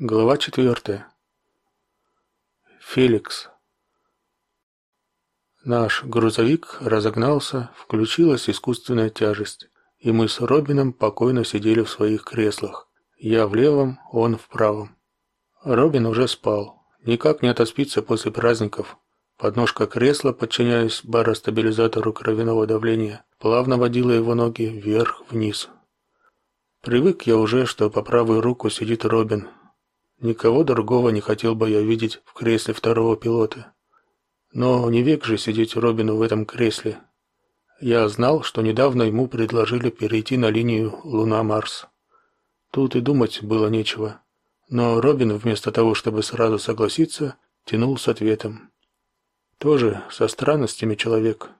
Глава четвертая. Феликс. Наш грузовик разогнался, включилась искусственная тяжесть, и мы с Робином покойно сидели в своих креслах. Я в левом, он в правом. Робин уже спал. Никак не отоспится после праздников. Подножка кресла, подчиняясь баростабилизатору кровяного давления, плавно водила его ноги вверх-вниз. Привык я уже, что по правую руку сидит Робин, Никого другого не хотел бы я видеть в кресле второго пилота. Но не век же сидеть Робину в этом кресле. Я знал, что недавно ему предложили перейти на линию Луна-Марс. Тут и думать было нечего. Но Робин вместо того, чтобы сразу согласиться, тянул с ответом. Тоже со странностями человек.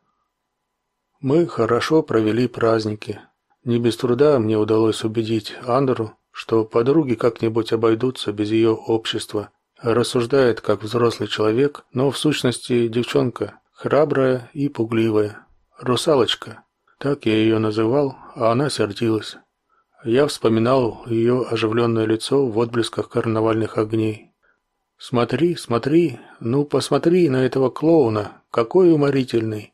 Мы хорошо провели праздники. Не без труда мне удалось убедить Андру, что подруги как-нибудь обойдутся без ее общества. Рассуждает как взрослый человек, но в сущности девчонка, храбрая и пугливая. Русалочка. Так я ее называл, а она сердилась. Я вспоминал ее оживленное лицо в отблесках карнавальных огней. Смотри, смотри, ну посмотри на этого клоуна, какой уморительный.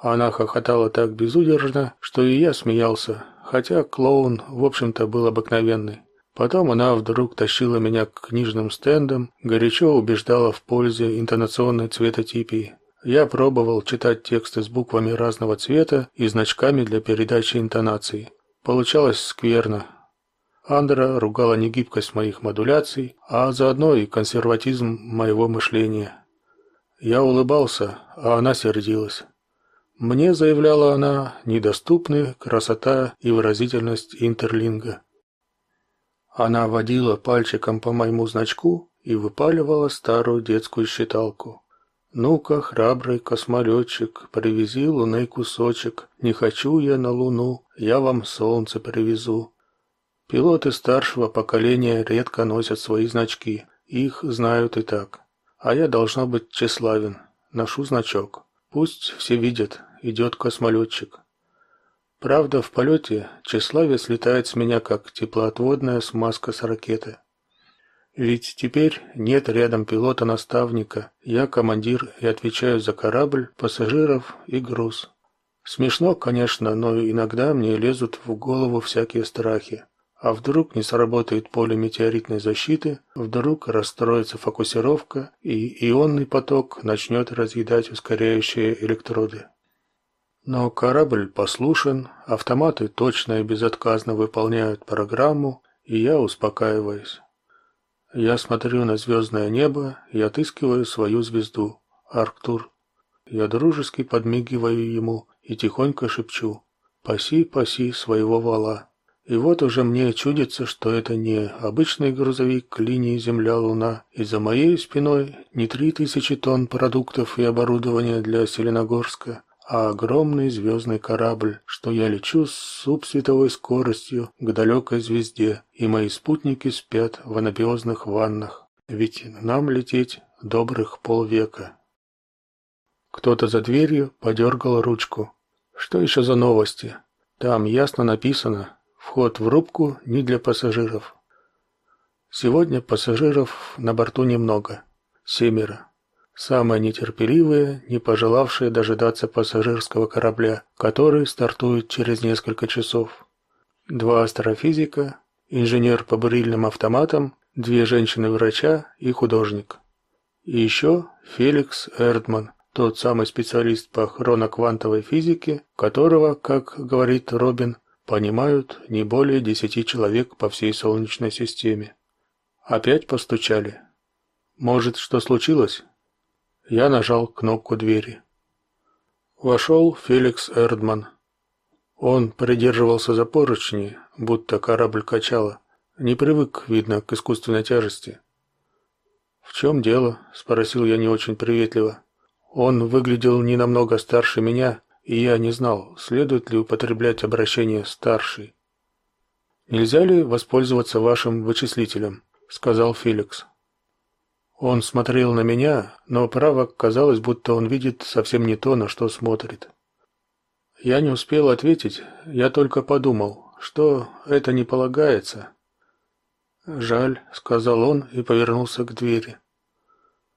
Она хохотала так безудержно, что и я смеялся, хотя клоун, в общем-то, был обыкновенный. Потом она вдруг тащила меня к книжным стендам, горячо убеждала в пользе интонационной цветотипии. Я пробовал читать тексты с буквами разного цвета и значками для передачи интонации. Получалось скверно. Андра ругала негибкость моих модуляций, а заодно и консерватизм моего мышления. Я улыбался, а она сердилась. Мне, заявляла она, недоступны красота и выразительность интерлинга. Она водила пальчиком по моему значку и выпаливала старую детскую считалку. Ну-ка, храбрый космолетчик, привези луны кусочек. Не хочу я на луну, я вам солнце привезу. Пилоты старшего поколения редко носят свои значки, их знают и так. А я должна быть тщеславен, ношу значок. Пусть все видят, идет космолетчик. Правда, в полете тщеславие слетает с меня, как теплоотводная смазка с ракеты. Ведь теперь нет рядом пилота-наставника. Я командир и отвечаю за корабль, пассажиров и груз. Смешно, конечно, но иногда мне лезут в голову всякие страхи. А вдруг не сработает поле метеоритной защиты, вдруг расстроится фокусировка, и ионный поток начнет разъедать ускоряющие электроды. Но корабль послушен, автоматы точно и безотказно выполняют программу, и я успокаиваюсь. Я смотрю на звездное небо и отыскиваю свою звезду, Арктур. Я дружески подмигиваю ему и тихонько шепчу «Паси, паси своего вала». И вот уже мне чудится, что это не обычный грузовик к линии Земля-Луна, и за моей спиной не три тысячи тонн продуктов и оборудования для Селеногорска, а огромный звездный корабль, что я лечу с субсветовой скоростью к далекой звезде, и мои спутники спят в анабиозных ваннах. Ведь нам лететь добрых полвека. Кто-то за дверью подергал ручку. Что еще за новости? Там ясно написано, Вход в рубку не для пассажиров. Сегодня пассажиров на борту немного. Семеро. Самые нетерпеливые, не пожелавшие дожидаться пассажирского корабля, который стартует через несколько часов. Два астрофизика, инженер по бурильным автоматам, две женщины-врача и художник. И еще Феликс Эрдман, тот самый специалист по хроноквантовой физике, которого, как говорит Робин, понимают не более десяти человек по всей Солнечной системе. Опять постучали. Может, что случилось? Я нажал кнопку двери. Вошел Феликс Эрдман. Он придерживался за поручни, будто корабль качало. Не привык, видно, к искусственной тяжести. «В чем дело?» – спросил я не очень приветливо. Он выглядел не намного старше меня и я не знал, следует ли употреблять обращение старший. Нельзя ли воспользоваться вашим вычислителем, сказал Феликс. Он смотрел на меня, но право казалось, будто он видит совсем не то, на что смотрит. Я не успел ответить, я только подумал, что это не полагается. Жаль, сказал он и повернулся к двери.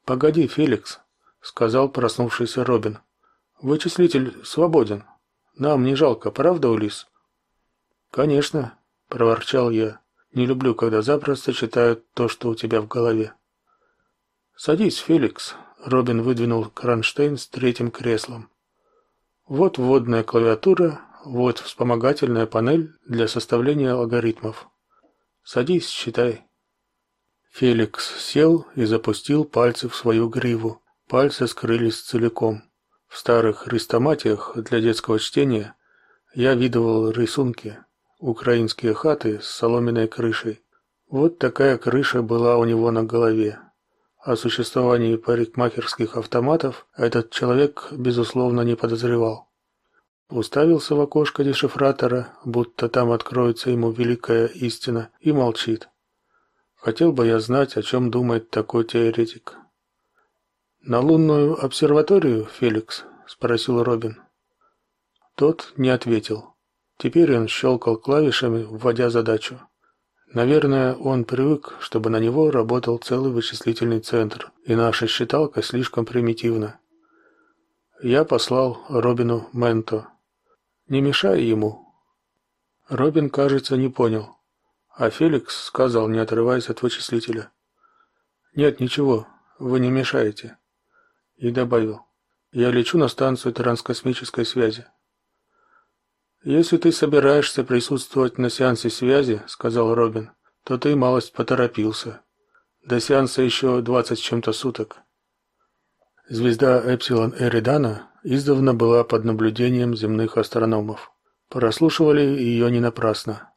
Погоди, Феликс, сказал проснувшийся Робин. Вычислитель свободен. Нам не жалко, правда, Улис? Конечно, проворчал я. Не люблю, когда запросто читают то, что у тебя в голове. Садись, Феликс. Робин выдвинул кронштейн с третьим креслом. Вот вводная клавиатура, вот вспомогательная панель для составления алгоритмов. Садись, читай. Феликс сел и запустил пальцы в свою гриву. Пальцы скрылись целиком. В старых хрестоматиях для детского чтения я видывал рисунки, украинские хаты с соломенной крышей. Вот такая крыша была у него на голове. О существовании парикмахерских автоматов этот человек, безусловно, не подозревал. Уставился в окошко дешифратора, будто там откроется ему великая истина, и молчит. Хотел бы я знать, о чем думает такой теоретик. На лунную обсерваторию, Феликс, спросил Робин. Тот не ответил. Теперь он щелкал клавишами, вводя задачу. Наверное, он привык, чтобы на него работал целый вычислительный центр, и наша считалка слишком примитивна. Я послал Робину Менто. Не мешай ему. Робин, кажется, не понял. А Феликс сказал, не отрываясь от вычислителя: "Нет, ничего, вы не мешаете" и добавил: "Я лечу на станцию транскосмической связи". Если ты собираешься присутствовать на сеансе связи, сказал Робин, то ты малость поторопился. До сеанса еще двадцать с чем-то суток. Звезда Эпсилон Эридана издавна была под наблюдением земных астрономов. Прослушивали ее не напрасно.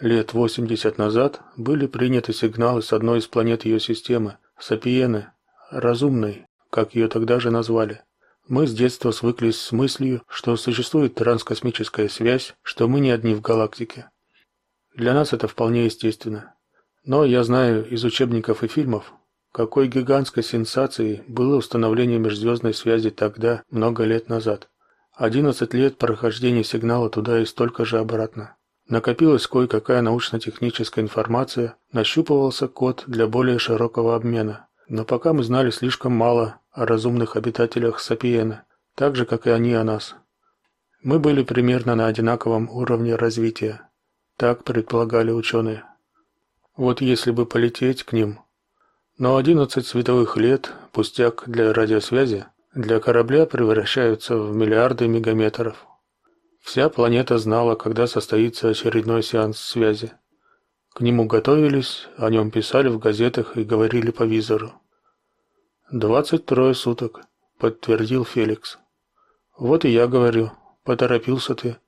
Лет 80 назад были приняты сигналы с одной из планет ее системы, Сапиены, разумной, как ее тогда же назвали. Мы с детства свыклись с мыслью, что существует транскосмическая связь, что мы не одни в галактике. Для нас это вполне естественно. Но я знаю из учебников и фильмов, какой гигантской сенсацией было установление межзвездной связи тогда, много лет назад. 11 лет прохождения сигнала туда и столько же обратно. Накопилась кое-какая научно-техническая информация, нащупывался код для более широкого обмена. Но пока мы знали слишком мало о разумных обитателях Сапиена, так же, как и они о нас. Мы были примерно на одинаковом уровне развития. Так предполагали ученые. Вот если бы полететь к ним. Но 11 световых лет, пустяк для радиосвязи, для корабля превращаются в миллиарды мегаметров. Вся планета знала, когда состоится очередной сеанс связи. К нему готовились, о нем писали в газетах и говорили по визору. «Двадцать трое суток», — подтвердил Феликс. «Вот и я говорю, поторопился ты.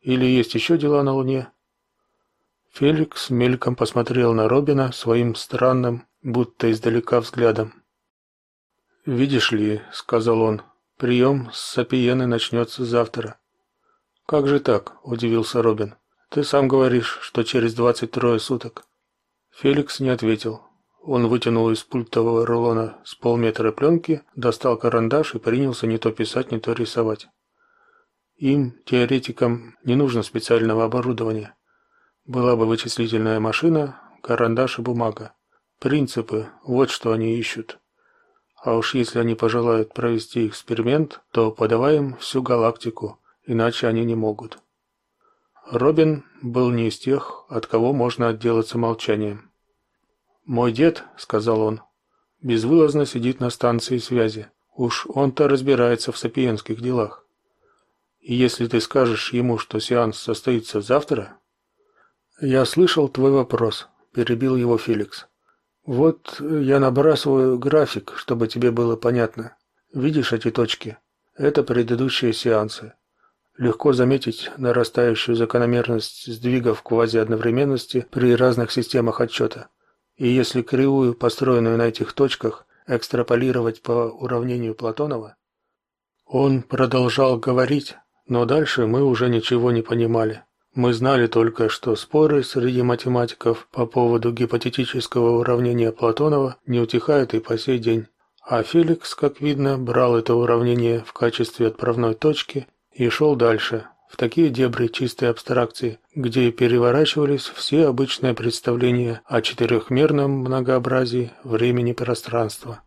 Или есть еще дела на Луне?» Феликс мельком посмотрел на Робина своим странным, будто издалека взглядом. «Видишь ли», — сказал он, — «прием с Сапиены начнется завтра». «Как же так?» — удивился Робин. Ты сам говоришь, что через двадцать трое суток. Феликс не ответил. Он вытянул из пультового рулона с полметра пленки, достал карандаш и принялся не то писать, не то рисовать. Им, теоретикам, не нужно специального оборудования. Была бы вычислительная машина, карандаш и бумага. Принципы вот что они ищут. А уж если они пожелают провести эксперимент, то подаваем всю галактику, иначе они не могут. Робин был не из тех, от кого можно отделаться молчанием. «Мой дед», — сказал он, — «безвылазно сидит на станции связи. Уж он-то разбирается в сапиенских делах. И если ты скажешь ему, что сеанс состоится завтра...» «Я слышал твой вопрос», — перебил его Феликс. «Вот я набрасываю график, чтобы тебе было понятно. Видишь эти точки? Это предыдущие сеансы. Легко заметить нарастающую закономерность сдвигов квазиодновременности при разных системах отчета. И если кривую, построенную на этих точках, экстраполировать по уравнению Платонова, он продолжал говорить, но дальше мы уже ничего не понимали. Мы знали только, что споры среди математиков по поводу гипотетического уравнения Платонова не утихают и по сей день. А Феликс, как видно, брал это уравнение в качестве отправной точки и шел дальше, в такие дебри чистой абстракции, где переворачивались все обычные представления о четырехмерном многообразии времени пространства.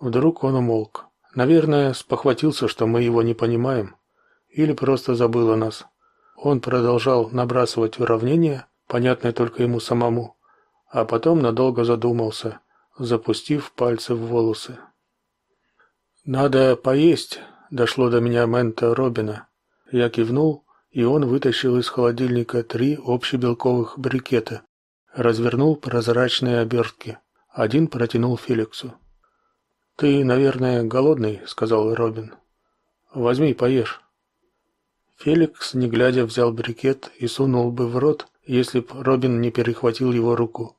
Вдруг он умолк. Наверное, спохватился, что мы его не понимаем, или просто забыл о нас. Он продолжал набрасывать уравнения, понятные только ему самому, а потом надолго задумался, запустив пальцы в волосы. Надо поесть, дошло до меня мента Робина. Я кивнул, и он вытащил из холодильника три общебелковых брикета, развернул прозрачные обертки. Один протянул Феликсу. Ты, наверное, голодный, сказал Робин. Возьми, поешь. Феликс, не глядя, взял брикет и сунул бы в рот, если б Робин не перехватил его руку.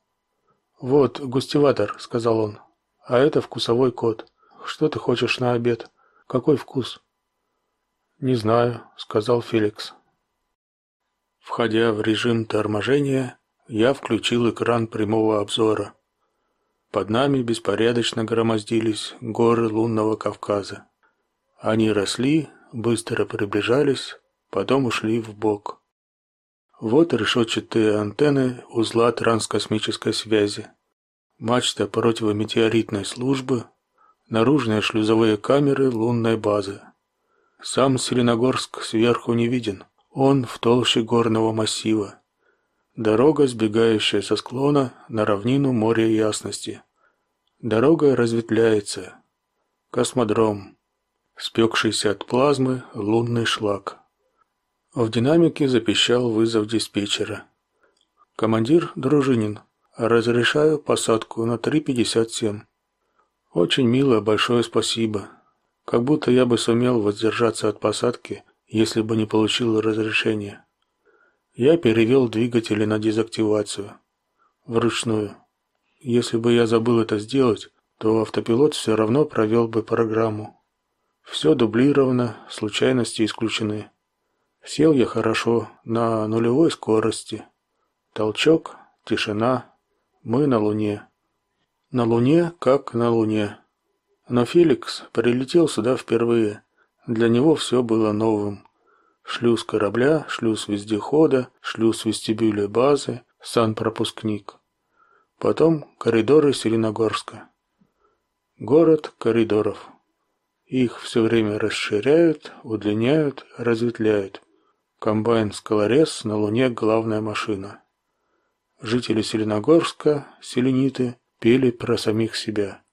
Вот, густиватор, сказал он. А это вкусовой код. Что ты хочешь на обед? Какой вкус? Не знаю, сказал Феликс. Входя в режим торможения, я включил экран прямого обзора. Под нами беспорядочно громоздились горы лунного Кавказа. Они росли, быстро приближались, потом ушли в бок. Вот решетчатые антенны узла транскосмической связи, мачта противометеоритной службы, наружные шлюзовые камеры лунной базы. Сам Селеногорск сверху не виден, он в толще горного массива. Дорога, сбегающая со склона на равнину моря ясности. Дорога разветвляется. Космодром. Спекшийся от плазмы лунный шлак. В динамике запищал вызов диспетчера. Командир Дружинин. Разрешаю посадку на 3.57. Очень мило, большое спасибо. Как будто я бы сумел воздержаться от посадки, если бы не получил разрешения. Я перевел двигатели на дезактивацию. Вручную. Если бы я забыл это сделать, то автопилот все равно провел бы программу. Все дублировано, случайности исключены. Сел я хорошо, на нулевой скорости. Толчок, тишина. Мы на Луне. На Луне, как на Луне. Но Феликс прилетел сюда впервые. Для него все было новым. Шлюз корабля, шлюз вездехода, шлюз вестибюля базы, санпропускник. Потом коридоры Селеногорска. Город коридоров. Их все время расширяют, удлиняют, разветвляют. Комбайн-скалорез на Луне главная машина. Жители Селеногорска, селениты, пели про самих себя.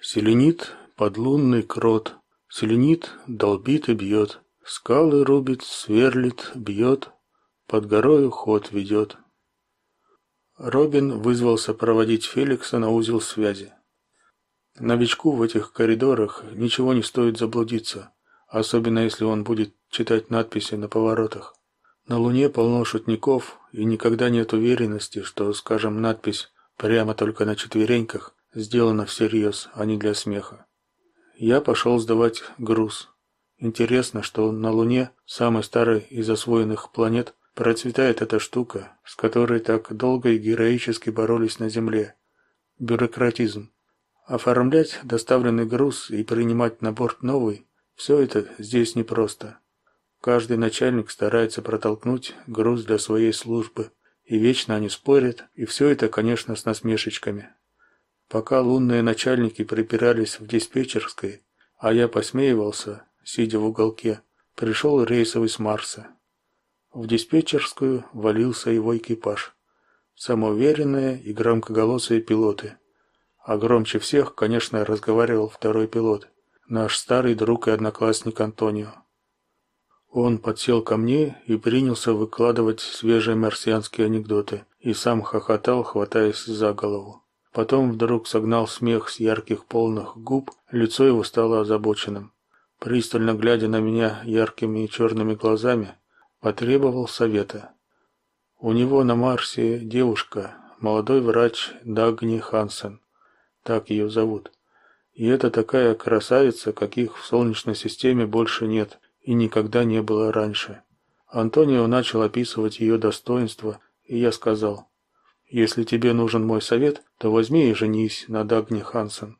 Селенит – подлунный крот, селенит долбит и бьет. Скалы рубит, сверлит, бьет, под горою ход ведет. Робин вызвался проводить Феликса на узел связи. Новичку в этих коридорах ничего не стоит заблудиться, особенно если он будет читать надписи на поворотах. На Луне полно шутников, и никогда нет уверенности, что, скажем, надпись прямо только на четвереньках сделана всерьез, а не для смеха. Я пошел сдавать груз. Интересно, что на Луне, самой старой из освоенных планет, процветает эта штука, с которой так долго и героически боролись на Земле. Бюрократизм. Оформлять доставленный груз и принимать на борт новый – все это здесь непросто. Каждый начальник старается протолкнуть груз для своей службы, и вечно они спорят, и все это, конечно, с насмешечками. Пока лунные начальники припирались в диспетчерской, а я посмеивался, сидя в уголке, пришел рейсовый с Марса. В диспетчерскую валился его экипаж. Самоуверенные и громкоголосые пилоты. А громче всех, конечно, разговаривал второй пилот, наш старый друг и одноклассник Антонио. Он подсел ко мне и принялся выкладывать свежие марсианские анекдоты, и сам хохотал, хватаясь за голову. Потом вдруг согнал смех с ярких полных губ, лицо его стало озабоченным пристально глядя на меня яркими черными глазами, потребовал совета. У него на Марсе девушка, молодой врач Дагни Хансен, так ее зовут. И это такая красавица, каких в Солнечной системе больше нет и никогда не было раньше. Антонио начал описывать ее достоинства, и я сказал: "Если тебе нужен мой совет, то возьми и женись на Дагни Хансен.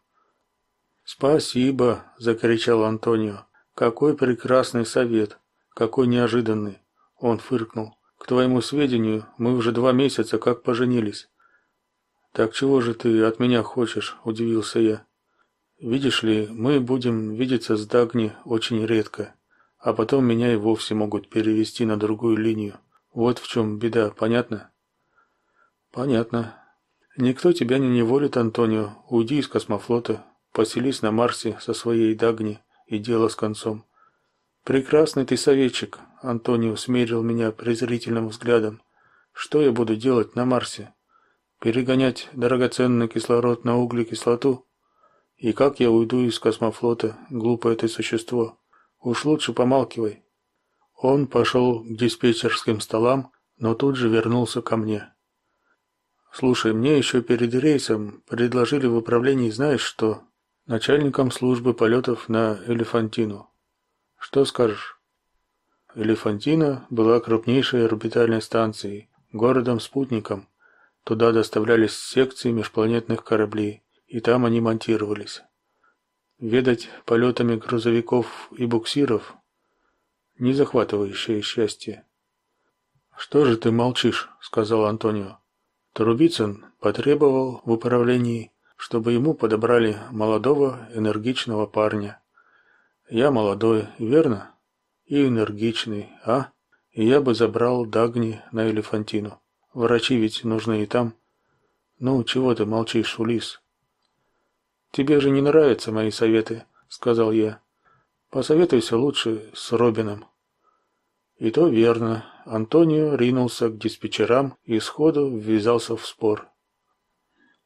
Спасибо, закричал Антонио. Какой прекрасный совет, какой неожиданный. Он фыркнул. К твоему сведению, мы уже два месяца как поженились. Так чего же ты от меня хочешь, удивился я. Видишь ли, мы будем видеться с Дагни очень редко, а потом меня и вовсе могут перевести на другую линию. Вот в чем беда, понятно? Понятно. Никто тебя не неволит, Антонио. Уйди из космофлота, поселись на Марсе со своей Дагни и дело с концом. Прекрасный ты советчик, Антонио смерил меня презрительным взглядом. Что я буду делать на Марсе? Перегонять драгоценный кислород на углекислоту? И как я уйду из космофлота, глупое ты существо? Уж лучше помалкивай. Он пошел к диспетчерским столам, но тут же вернулся ко мне. Слушай, мне еще перед рейсом предложили в управлении, знаешь что, начальником службы полетов на Элефантину. Что скажешь? Элефантина была крупнейшей орбитальной станцией, городом-спутником. Туда доставлялись секции межпланетных кораблей, и там они монтировались. Ведать полетами грузовиков и буксиров – не захватывающее счастье. «Что же ты молчишь?» – сказал Антонио. Трубицын потребовал в управлении, чтобы ему подобрали молодого энергичного парня. Я молодой, верно? И энергичный, а? И я бы забрал Дагни на Элефантину. Врачи ведь нужны и там. Ну, чего ты молчишь, Улис? Тебе же не нравятся мои советы, сказал я. Посоветуйся лучше с Робином. И то верно. Антонио ринулся к диспетчерам и сходу ввязался в спор.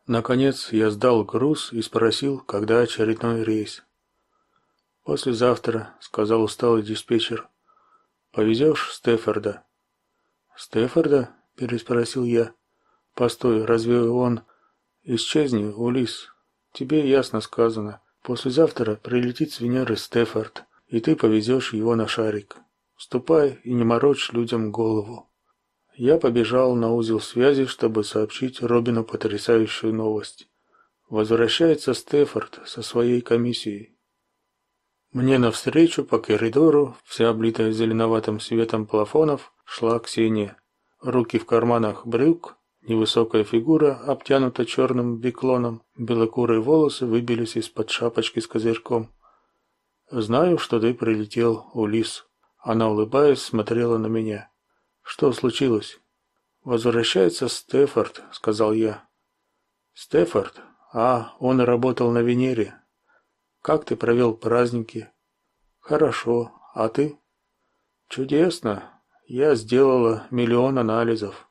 Наконец я сдал груз и спросил, когда очередной рейс. «Послезавтра», — сказал усталый диспетчер. «Повезешь Стефорда?» «Стефорда?» — переспросил я. «Постой, разве он...» «Исчезни, Улис. Тебе ясно сказано. Послезавтра прилетит с Венеры Стефорд, и ты повезешь его на шарик. Ступай и не морочь людям голову». Я побежал на узел связи, чтобы сообщить Робину потрясающую новость. Возвращается Стефорд со своей комиссией. Мне навстречу по коридору, вся облитая зеленоватым светом плафонов, шла Ксения. Руки в карманах брюк, невысокая фигура, обтянута черным биклоном, белокурые волосы выбились из-под шапочки с козырьком. «Знаю, что ты прилетел, Улис». Она, улыбаясь, смотрела на меня. «Что случилось?» «Возвращается Стефорд», — сказал я. «Стефорд? А, он работал на Венере. Как ты провел праздники? Хорошо. А ты? Чудесно. Я сделала миллион анализов.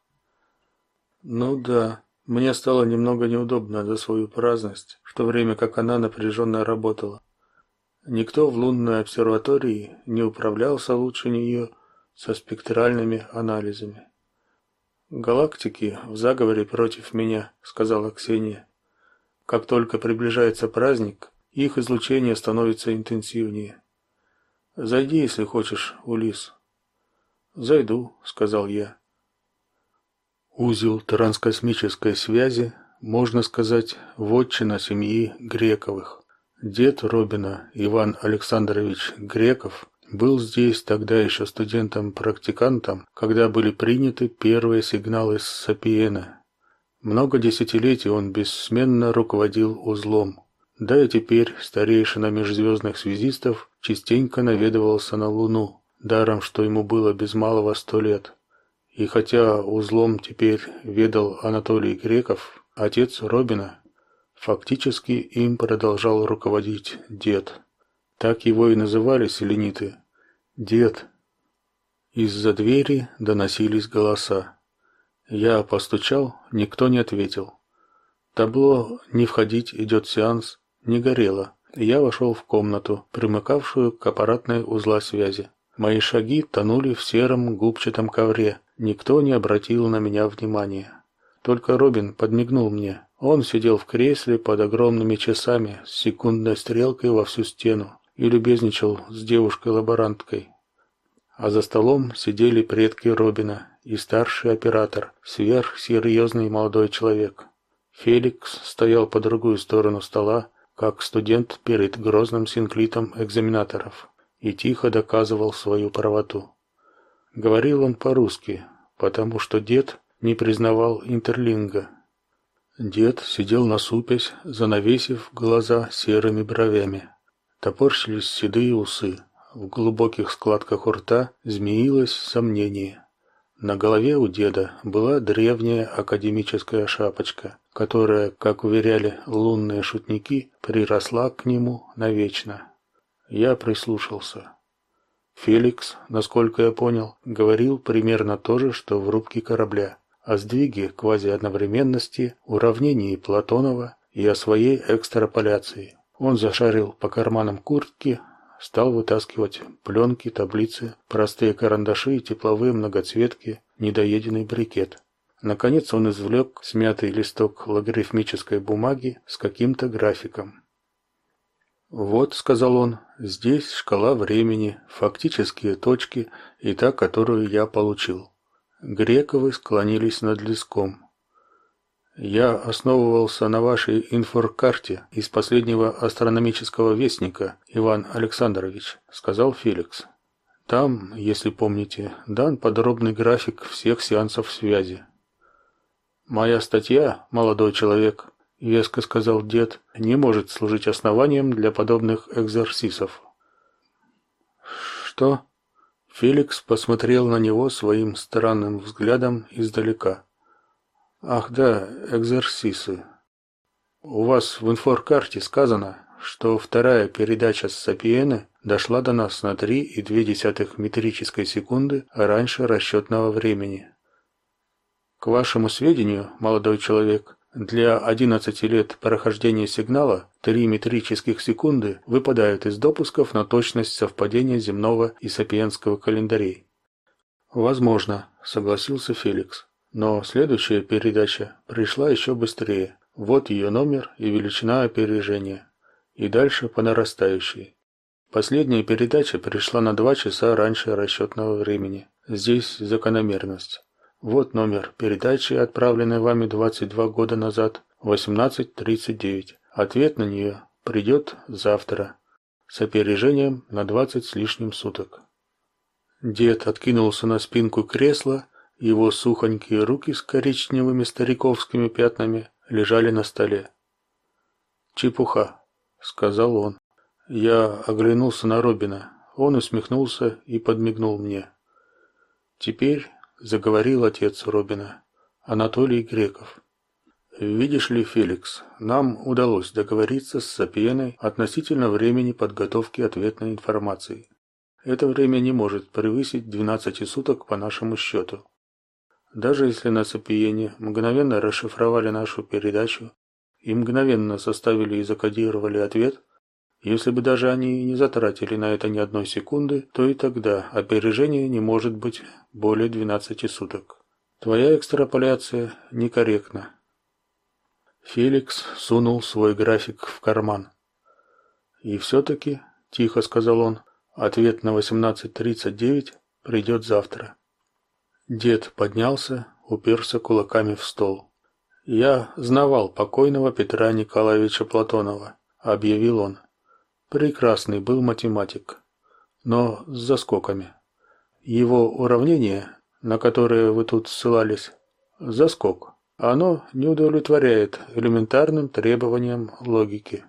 Ну да, мне стало немного неудобно за свою праздность, в то время как она напряженно работала. Никто в лунной обсерватории не управлялся лучше нее со спектральными анализами. Галактики в заговоре против меня, сказала Ксения. Как только приближается праздник, их излучение становится интенсивнее. Зайди, если хочешь, Улис. Зайду, сказал я. Узел транскосмической связи, можно сказать, вотчина семьи Грековых. Дед Робина, Иван Александрович Греков, был здесь тогда еще студентом-практикантом, когда были приняты первые сигналы с Сапиена. Много десятилетий он бессменно руководил узлом. Да и теперь старейшина межзвездных связистов частенько наведывался на Луну, даром что ему было без малого сто лет. И хотя узлом теперь ведал Анатолий Греков, отец Робина, фактически им продолжал руководить дед. Так его и называли селениты. Дед. Из-за двери доносились голоса. Я постучал, никто не ответил. Табло «Не входить, идет сеанс» не горело. Я вошел в комнату, примыкавшую к аппаратной узла связи. Мои шаги тонули в сером губчатом ковре. Никто не обратил на меня внимания. Только Робин подмигнул мне. Он сидел в кресле под огромными часами с секундной стрелкой во всю стену и любезничал с девушкой-лаборанткой. А за столом сидели предки Робина и старший оператор, сверхсерьезный молодой человек. Феликс стоял по другую сторону стола как студент перед грозным синклитом экзаменаторов и тихо доказывал свою правоту. Говорил он по-русски, потому что дед не признавал интерлинга. Дед сидел насупясь, занавесив глаза серыми бровями. Топорщились седые усы. В глубоких складках у рта змеилось сомнение. На голове у деда была древняя академическая шапочка, которая, как уверяли лунные шутники, приросла к нему навечно. Я прислушался. Феликс, насколько я понял, говорил примерно то же, что в рубке корабля, о сдвиге квазиодновременности, уравнении Платонова и о своей экстраполяции. Он зашарил по карманам куртки, стал вытаскивать пленки, таблицы, простые карандаши и тепловые многоцветки, недоеденный брикет. Наконец он извлек смятый листок логарифмической бумаги с каким-то графиком. «Вот», — сказал он, — «здесь шкала времени, фактические точки и та, которую я получил». Грековы склонились над листком. Я основывался на вашей инфоркарте из последнего астрономического вестника, Иван Александрович, сказал Феликс. Там, если помните, дан подробный график всех сеансов связи. Моя статья, молодой человек, веско сказал дед, не может служить основанием для подобных экзорсисов. Что? Феликс посмотрел на него своим странным взглядом издалека. Ах да, экзерсисы. У вас в инфоркарте сказано, что вторая передача с Сапиены дошла до нас на 3,2 метрической секунды раньше расчетного времени. К вашему сведению, молодой человек, для 11 лет прохождения сигнала 3 метрических секунды выпадают из допусков на точность совпадения земного и сапиенского календарей. Возможно, согласился Феликс. Но следующая передача пришла еще быстрее. Вот ее номер и величина опережения. И дальше по нарастающей. Последняя передача пришла на два часа раньше расчетного времени. Здесь закономерность. Вот номер передачи, отправленной вами 22 года назад, 18.39. Ответ на нее придет завтра, с опережением на 20 с лишним суток. Дед откинулся на спинку кресла его сухонькие руки с коричневыми стариковскими пятнами лежали на столе. "Чепуха", сказал он. Я оглянулся на Робина. Он усмехнулся и подмигнул мне. Теперь заговорил отец Робина, Анатолий Греков. Видишь ли, Феликс, нам удалось договориться с Сапиеной относительно времени подготовки ответной информации. Это время не может превысить 12 суток по нашему счету. Даже если на Сапиене мгновенно расшифровали нашу передачу и мгновенно составили и закодировали ответ, если бы даже они не затратили на это ни одной секунды, то и тогда опережение не может быть более 12 суток. Твоя экстраполяция некорректна. Феликс сунул свой график в карман. И все-таки, тихо сказал он, ответ на 18.39 придет завтра. Дед поднялся, уперся кулаками в стол. Я знавал покойного Петра Николаевича Платонова, объявил он. Прекрасный был математик, но с заскоками. Его уравнение, на которое вы тут ссылались, заскок. Оно не удовлетворяет элементарным требованиям логики.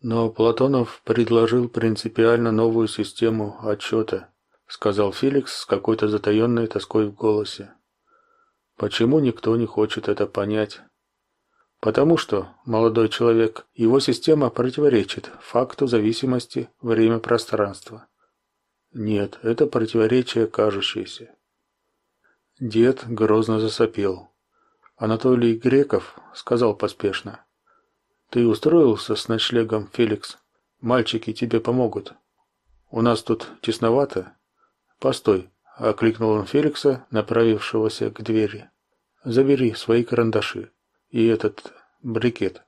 Но Платонов предложил принципиально новую систему отчета сказал Феликс с какой-то затаенной тоской в голосе. Почему никто не хочет это понять? Потому что, молодой человек, его система противоречит факту зависимости время-пространства. Нет, это противоречие кажущееся. Дед грозно засопел. Анатолий Греков сказал поспешно: "Ты устроился с ночлегом, Феликс? Мальчики тебе помогут. У нас тут тесновато, «Постой!» – окликнул он Феликса, направившегося к двери. «Забери свои карандаши и этот брикет».